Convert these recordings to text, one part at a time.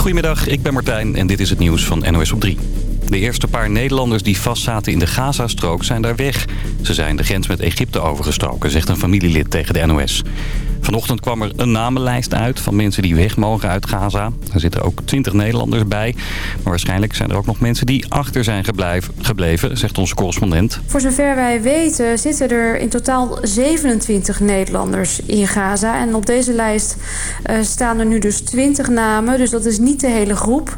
Goedemiddag, ik ben Martijn en dit is het nieuws van NOS op 3. De eerste paar Nederlanders die vastzaten in de Gazastrook zijn daar weg. Ze zijn de grens met Egypte overgestoken, zegt een familielid tegen de NOS. Vanochtend kwam er een namenlijst uit van mensen die weg mogen uit Gaza. Er zitten ook 20 Nederlanders bij. Maar waarschijnlijk zijn er ook nog mensen die achter zijn gebleven, zegt onze correspondent. Voor zover wij weten zitten er in totaal 27 Nederlanders in Gaza. En op deze lijst uh, staan er nu dus 20 namen. Dus dat is niet de hele groep.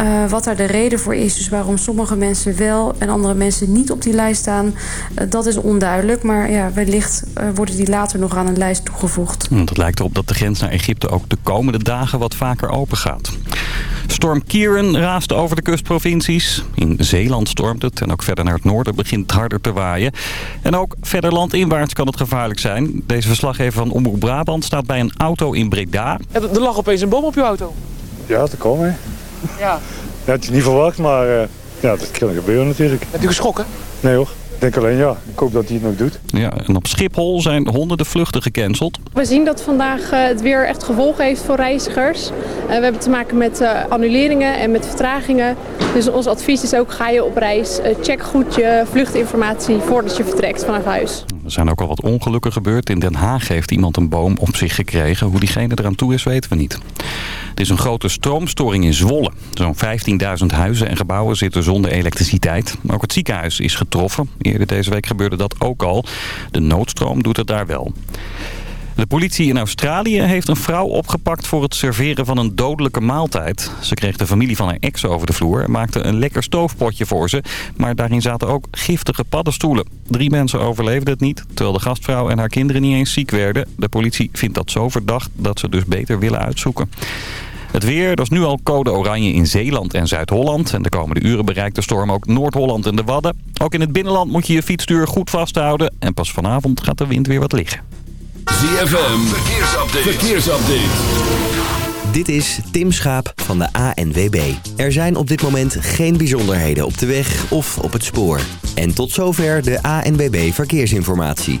Uh, wat daar de reden voor is, dus waarom sommige mensen wel en andere mensen niet op die lijst staan, uh, dat is onduidelijk. Maar ja, wellicht worden die later nog aan een lijst toegevoegd. Het lijkt erop dat de grens naar Egypte ook de komende dagen wat vaker open gaat. Storm Kieran raast over de kustprovincies. In Zeeland stormt het en ook verder naar het noorden begint het harder te waaien. En ook verder landinwaarts kan het gevaarlijk zijn. Deze verslaggever van Omroep Brabant staat bij een auto in Breda. Ja, er lag opeens een bom op je auto. Ja, dat kan hè. Ja. ja het is niet verwacht, maar uh, ja, dat kan gebeuren natuurlijk. Heb je geschrokken? Nee hoor. Ik denk alleen ja, ik hoop dat hij het nog doet. Ja, en op Schiphol zijn honderden vluchten gecanceld. We zien dat vandaag uh, het weer echt gevolgen heeft voor reizigers. Uh, we hebben te maken met uh, annuleringen en met vertragingen. Dus ons advies is ook, ga je op reis, check goed je vluchtinformatie voordat je vertrekt vanaf huis. Er zijn ook al wat ongelukken gebeurd. In Den Haag heeft iemand een boom op zich gekregen. Hoe diegene eraan toe is, weten we niet. Het is een grote stroomstoring in Zwolle. Zo'n 15.000 huizen en gebouwen zitten zonder elektriciteit. Ook het ziekenhuis is getroffen. Eerder deze week gebeurde dat ook al. De noodstroom doet het daar wel. De politie in Australië heeft een vrouw opgepakt voor het serveren van een dodelijke maaltijd. Ze kreeg de familie van haar ex over de vloer en maakte een lekker stoofpotje voor ze. Maar daarin zaten ook giftige paddenstoelen. Drie mensen overleefden het niet, terwijl de gastvrouw en haar kinderen niet eens ziek werden. De politie vindt dat zo verdacht dat ze dus beter willen uitzoeken. Het weer, dat is nu al code oranje in Zeeland en Zuid-Holland. En de komende uren bereikt de storm ook Noord-Holland en de Wadden. Ook in het binnenland moet je je fietsstuur goed vasthouden. En pas vanavond gaat de wind weer wat liggen. ZFM, verkeersupdate. verkeersupdate. Dit is Tim Schaap van de ANWB. Er zijn op dit moment geen bijzonderheden op de weg of op het spoor. En tot zover de ANWB Verkeersinformatie.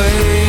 away.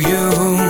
you.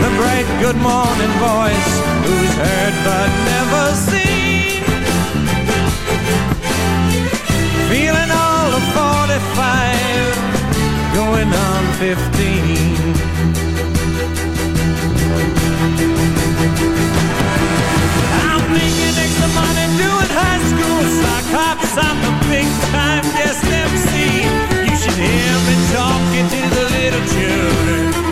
The bright good morning voice, who's heard but never seen. Feeling all of 45, going on 15. I'm making extra money doing high school sock hops. I'm a big time guest MC. You should hear me talking to the little children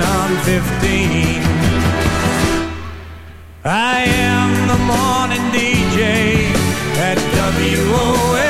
45, going on 15. I am the morning DJ at WOLD.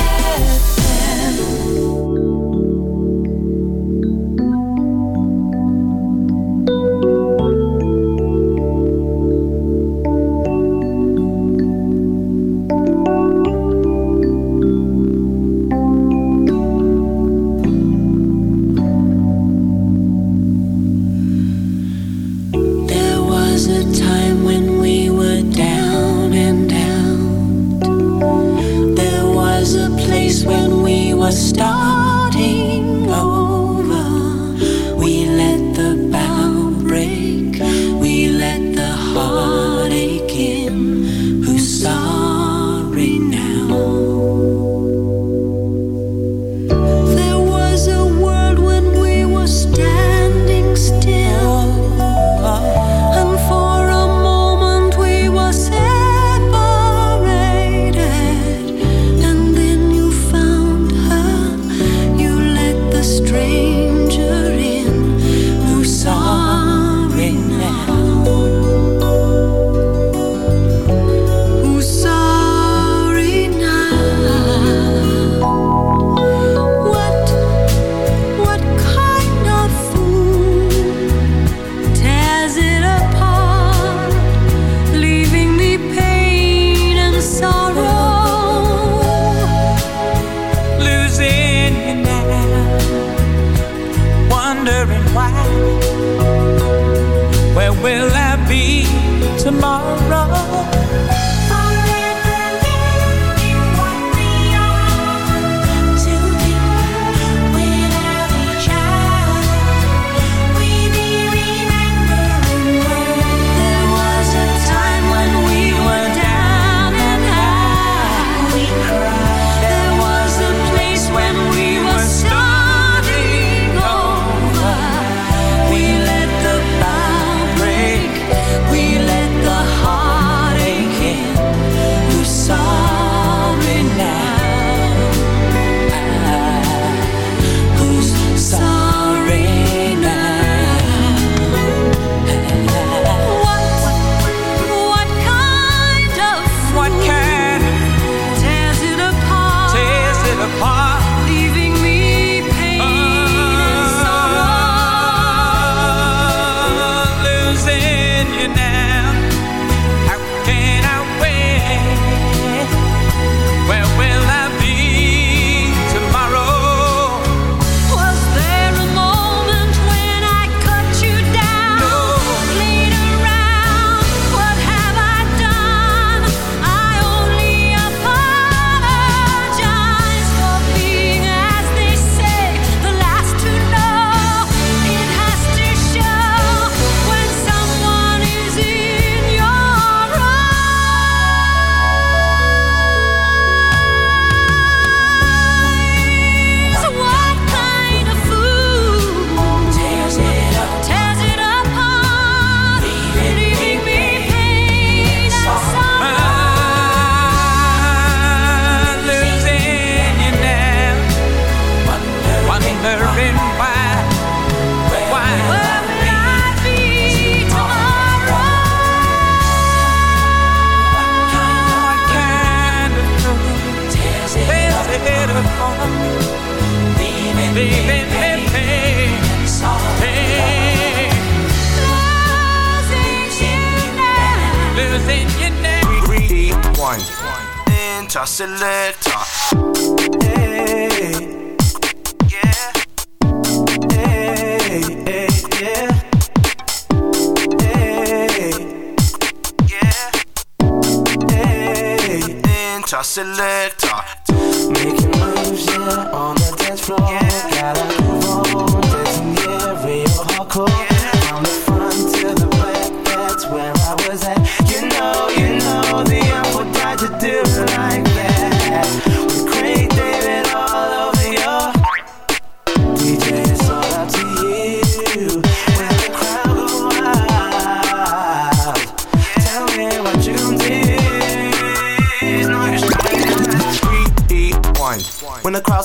Enter selector. Hey. Yeah. Hey, hey, yeah. Hey. Yeah. Hey. Enter selector.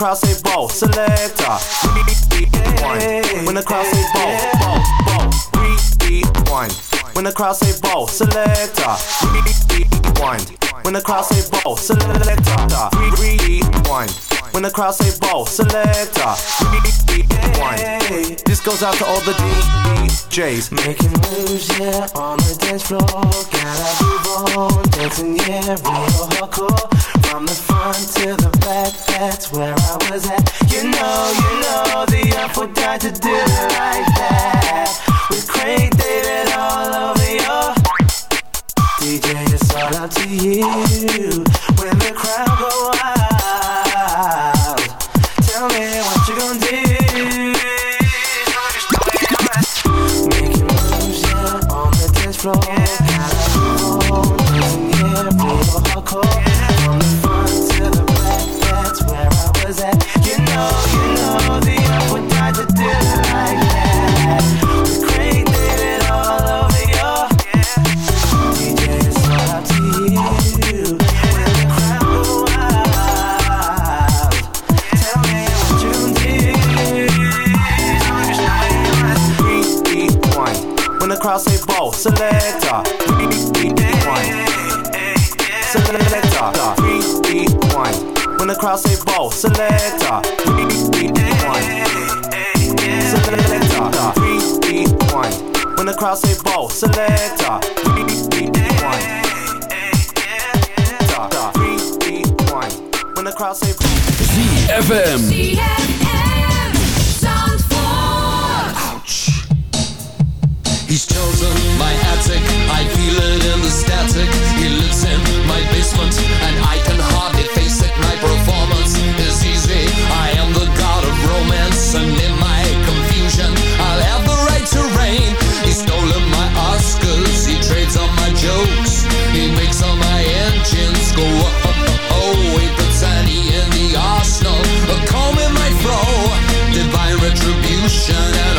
Crowd say ball, selector. Rewind. When the crowd say ball, ball, ball. Rewind. When the crowd say ball, selector. Rewind. When the crowd say ball, selector. Rewind. When the crowd say ball, selector. Rewind. This goes out to all the DJs. Making moves, yeah, on the dance floor. Gotta move on, dancing, yeah, real hardcore. From the front to the back, that's where I was at. You know, you know, the up would die to do it like that. With Craig David all over your DJ, it's all up to you. When the crowd go wild, know, crowd selector. Rewind. Selector. Rewind. When the crowd say ball, selector. Rewind. Rewind. When the crowd say ZFM. ZFM. Sound Ouch. He's chosen my attic, I feel it in the static. He lives in my basement, and I can hardly face romance, and in my confusion, I'll have the right to reign. He's stolen my Oscars, he trades on my jokes, he makes all my engines go oh, oh, oh. He puts Annie in the arsenal, a comb in my fro, divine retribution,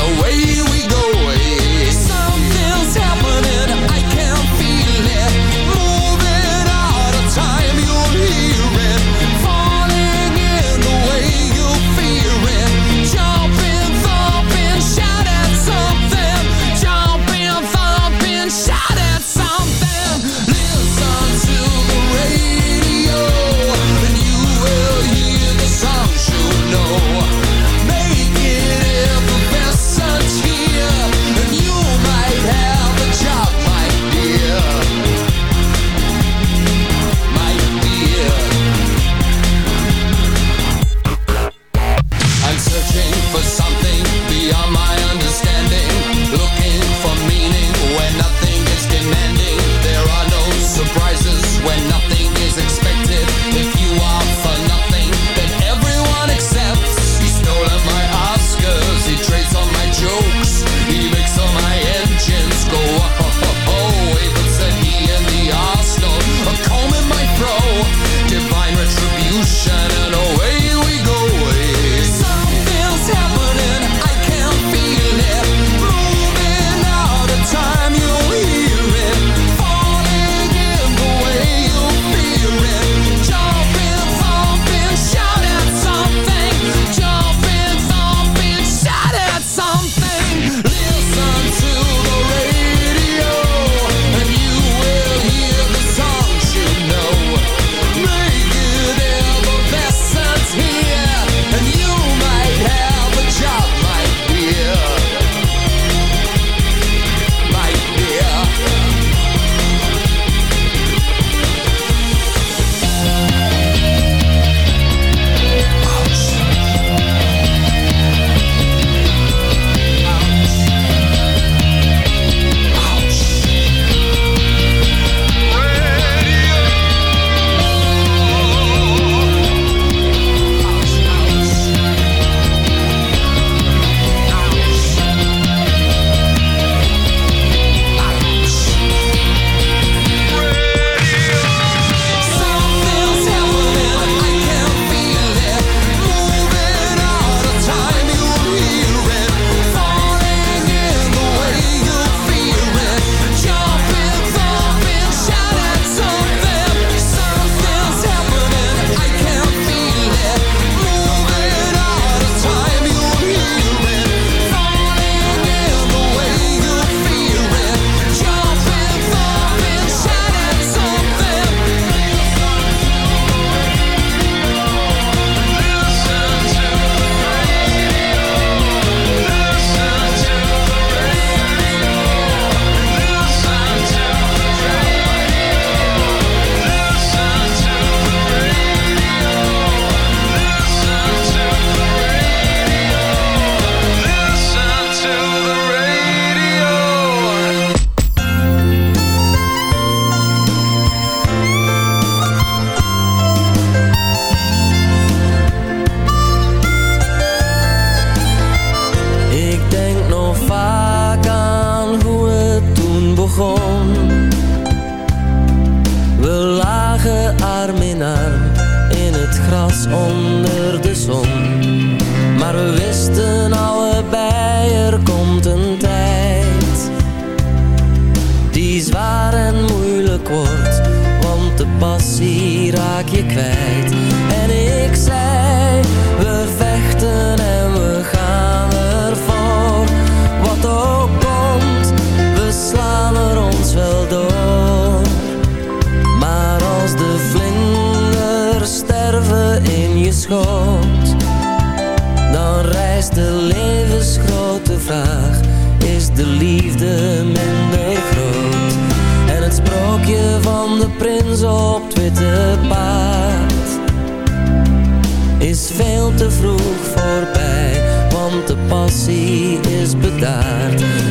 maart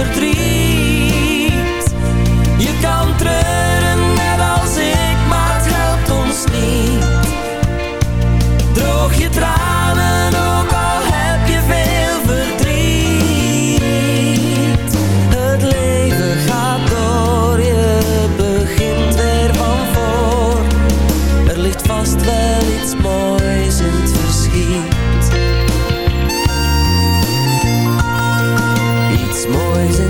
verdriet. Moois